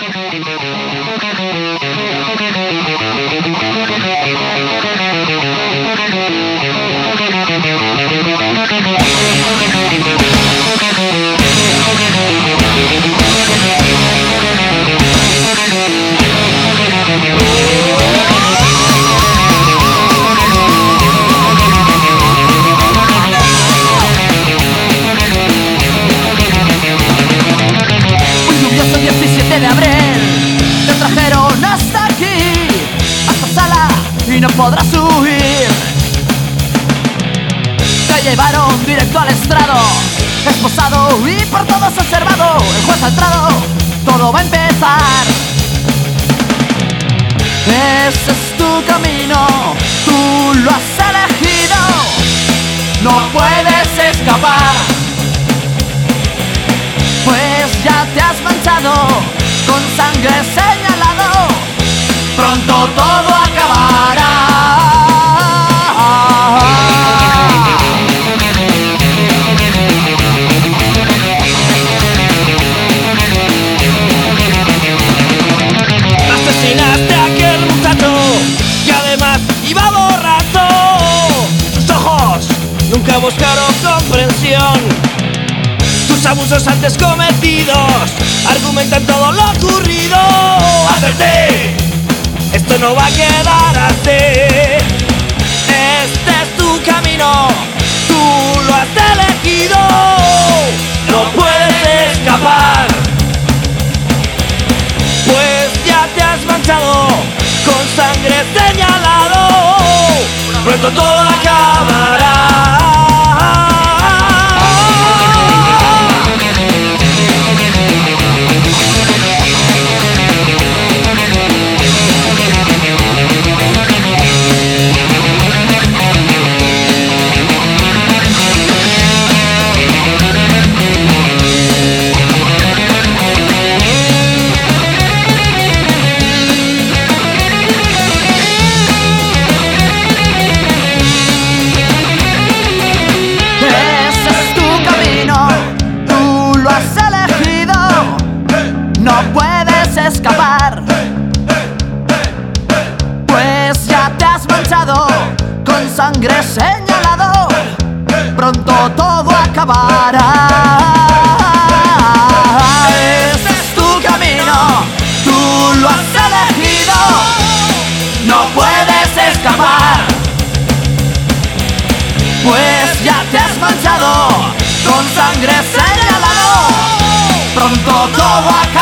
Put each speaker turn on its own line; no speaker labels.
Thank you. Y no podrás huir. Te llevaron directo al estrado Esposado y por todos observado El juez ha entrado, todo va a empezar. Ese es tu camino, tú lo has elegido. No puedes escapar. Pues ya te has manchado con sangre señalado. Pronto todo
Asesinaste a aquel muchacho que además iba borracho. Tus ojos nunca buscaron comprensión. Tus abusos antes cometidos argumentan todo lo ocurrido. Acerté, esto no va a quedar así. Pronto todo acabará.
Sangre señalado. Pronto todo acabará. Ese es tu camino, tú lo has elegido. No puedes escapar. Pues ya te has manchado con sangre señalado. Pronto todo acabará.